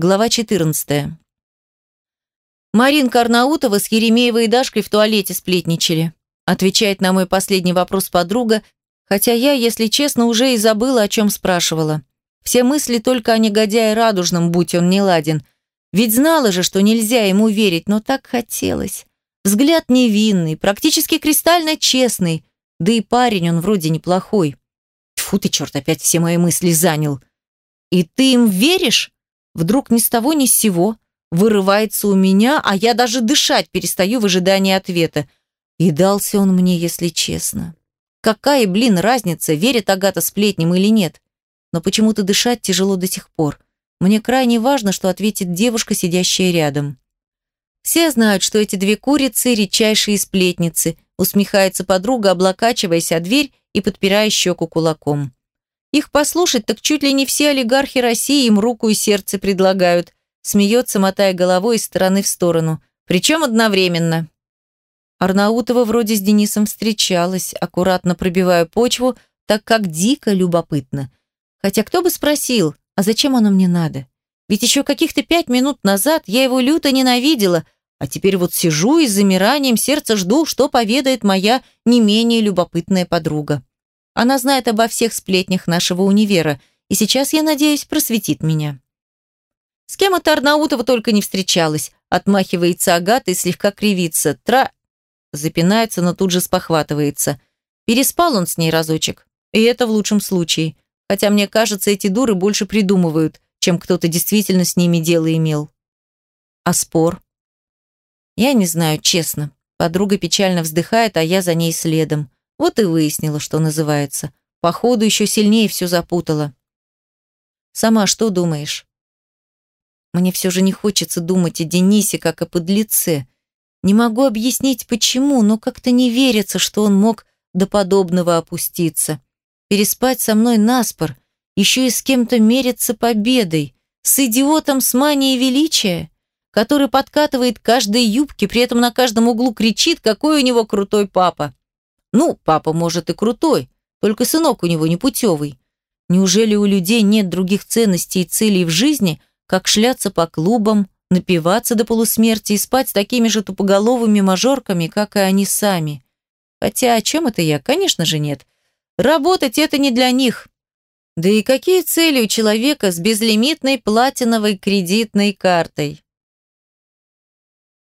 Глава 14. Маринка Арнаутова с Еремеевой и Дашкой в туалете сплетничали. Отвечает на мой последний вопрос подруга, хотя я, если честно, уже и забыла, о чем спрашивала. Все мысли только о негодяе радужном, будь он неладен. Ведь знала же, что нельзя ему верить, но так хотелось. Взгляд невинный, практически кристально честный, да и парень он вроде неплохой. Тьфу ты, черт, опять все мои мысли занял. И ты им веришь? Вдруг ни с того ни с сего вырывается у меня, а я даже дышать перестаю в ожидании ответа. И дался он мне, если честно. Какая, блин, разница, верит Агата сплетням или нет? Но почему-то дышать тяжело до сих пор. Мне крайне важно, что ответит девушка, сидящая рядом. Все знают, что эти две курицы – редчайшие сплетницы, усмехается подруга, облокачиваясь о дверь и подпирая щеку кулаком. Их послушать, так чуть ли не все олигархи России им руку и сердце предлагают. Смеется, мотая головой из стороны в сторону. Причем одновременно. Арнаутова вроде с Денисом встречалась, аккуратно пробивая почву, так как дико любопытно. Хотя кто бы спросил, а зачем оно мне надо? Ведь еще каких-то пять минут назад я его люто ненавидела, а теперь вот сижу и с замиранием сердца жду, что поведает моя не менее любопытная подруга. Она знает обо всех сплетнях нашего универа, и сейчас, я надеюсь, просветит меня. С кем это Арнаутова только не встречалась. Отмахивается Агата и слегка кривится. Тра... Запинается, но тут же спохватывается. Переспал он с ней разочек. И это в лучшем случае. Хотя, мне кажется, эти дуры больше придумывают, чем кто-то действительно с ними дело имел. А спор? Я не знаю, честно. Подруга печально вздыхает, а я за ней следом. Вот и выяснила, что называется. Походу, еще сильнее все запутала. Сама что думаешь? Мне все же не хочется думать о Денисе, как о подлеце. Не могу объяснить, почему, но как-то не верится, что он мог до подобного опуститься. Переспать со мной наспор, еще и с кем-то мериться победой, с идиотом с манией величия, который подкатывает каждой юбке, при этом на каждом углу кричит, какой у него крутой папа. Ну, папа, может, и крутой, только сынок у него непутевый. Неужели у людей нет других ценностей и целей в жизни, как шляться по клубам, напиваться до полусмерти и спать с такими же тупоголовыми мажорками, как и они сами? Хотя о чем это я? Конечно же нет. Работать это не для них. Да и какие цели у человека с безлимитной платиновой кредитной картой?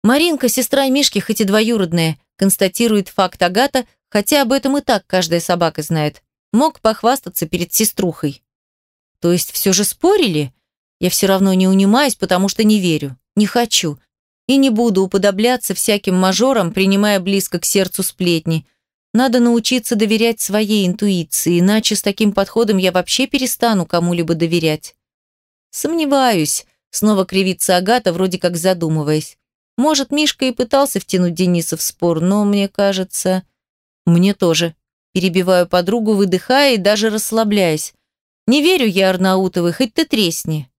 Маринка, сестра Мишки, хоть и двоюродная, констатирует факт Агата, Хотя об этом и так каждая собака знает. Мог похвастаться перед сеструхой. То есть все же спорили? Я все равно не унимаюсь, потому что не верю. Не хочу. И не буду уподобляться всяким мажорам, принимая близко к сердцу сплетни. Надо научиться доверять своей интуиции, иначе с таким подходом я вообще перестану кому-либо доверять. Сомневаюсь. Снова кривится Агата, вроде как задумываясь. Может, Мишка и пытался втянуть Дениса в спор, но мне кажется... «Мне тоже». Перебиваю подругу, выдыхая и даже расслабляясь. «Не верю я Арнаутовой, хоть ты тресни».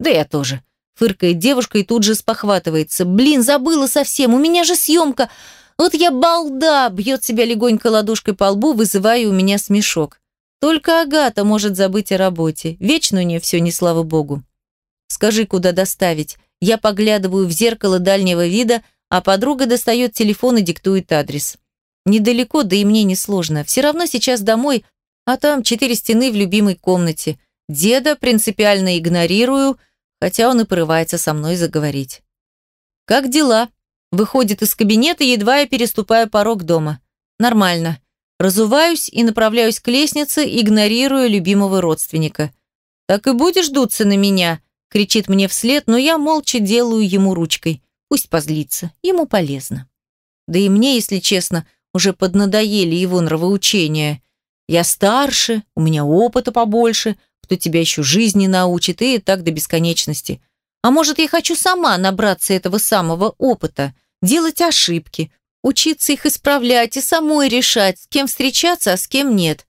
«Да я тоже». Фыркает девушка и тут же спохватывается. «Блин, забыла совсем, у меня же съемка. Вот я балда!» Бьет себя легонько ладошкой по лбу, вызывая у меня смешок. Только Агата может забыть о работе. Вечно у нее все не слава богу. Скажи, куда доставить. Я поглядываю в зеркало дальнего вида, а подруга достает телефон и диктует адрес. Недалеко, да и мне не сложно. Все равно сейчас домой, а там четыре стены в любимой комнате. Деда принципиально игнорирую, хотя он и порывается со мной заговорить. «Как дела?» Выходит из кабинета, едва я переступаю порог дома. «Нормально». Разуваюсь и направляюсь к лестнице, игнорируя любимого родственника. «Так и будешь дуться на меня?» – кричит мне вслед, но я молча делаю ему ручкой. Пусть позлится, ему полезно. Да и мне, если честно, – уже поднадоели его нравоучения. Я старше, у меня опыта побольше, кто тебя еще жизни научит, и так до бесконечности. А может, я хочу сама набраться этого самого опыта, делать ошибки, учиться их исправлять и самой решать, с кем встречаться, а с кем нет.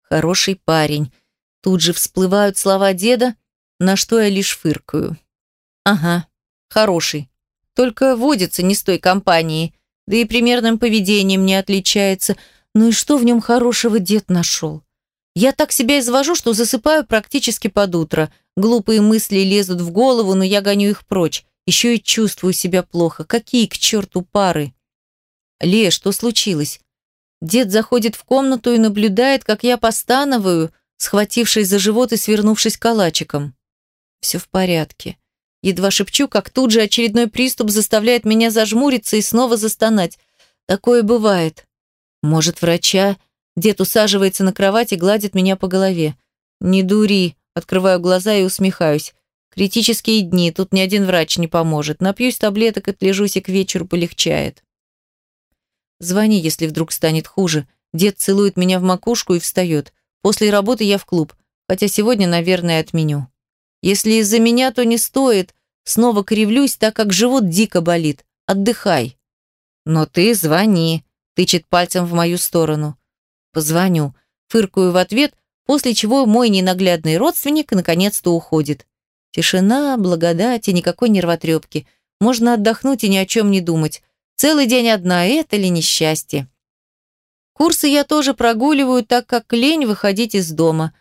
Хороший парень. Тут же всплывают слова деда, на что я лишь фыркаю. Ага, хороший. Только водится не с той компанией да и примерным поведением не отличается. Ну и что в нем хорошего дед нашел? Я так себя извожу, что засыпаю практически под утро. Глупые мысли лезут в голову, но я гоню их прочь. Еще и чувствую себя плохо. Какие к черту пары? Ле, что случилось? Дед заходит в комнату и наблюдает, как я постановую, схватившись за живот и свернувшись калачиком. Все в порядке. Едва шепчу, как тут же очередной приступ заставляет меня зажмуриться и снова застонать. Такое бывает. Может, врача? Дед усаживается на кровать и гладит меня по голове. Не дури. Открываю глаза и усмехаюсь. Критические дни, тут ни один врач не поможет. Напьюсь таблеток, отлежусь и к вечеру полегчает. Звони, если вдруг станет хуже. Дед целует меня в макушку и встает. После работы я в клуб, хотя сегодня, наверное, отменю. Если из-за меня, то не стоит. Снова кривлюсь, так как живот дико болит. Отдыхай. Но ты звони, тычет пальцем в мою сторону. Позвоню. Фыркаю в ответ, после чего мой ненаглядный родственник наконец-то уходит. Тишина, благодать и никакой нервотрепки. Можно отдохнуть и ни о чем не думать. Целый день одна, это ли несчастье? Курсы я тоже прогуливаю, так как лень выходить из дома.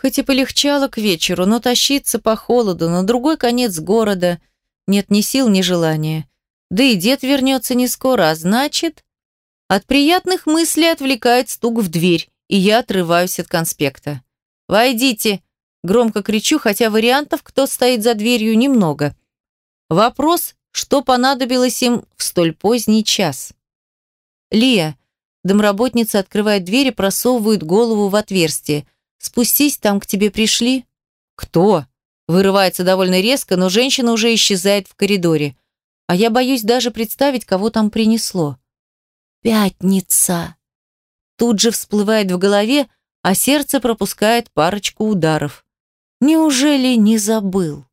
Хоть и полегчало к вечеру, но тащиться по холоду на другой конец города нет ни сил, ни желания. Да и дед вернется не скоро, а значит... От приятных мыслей отвлекает стук в дверь, и я отрываюсь от конспекта. «Войдите!» Громко кричу, хотя вариантов, кто стоит за дверью, немного. Вопрос, что понадобилось им в столь поздний час. «Лия», домработница открывает дверь и просовывает голову в отверстие. «Спустись, там к тебе пришли». «Кто?» Вырывается довольно резко, но женщина уже исчезает в коридоре. А я боюсь даже представить, кого там принесло. «Пятница!» Тут же всплывает в голове, а сердце пропускает парочку ударов. Неужели не забыл?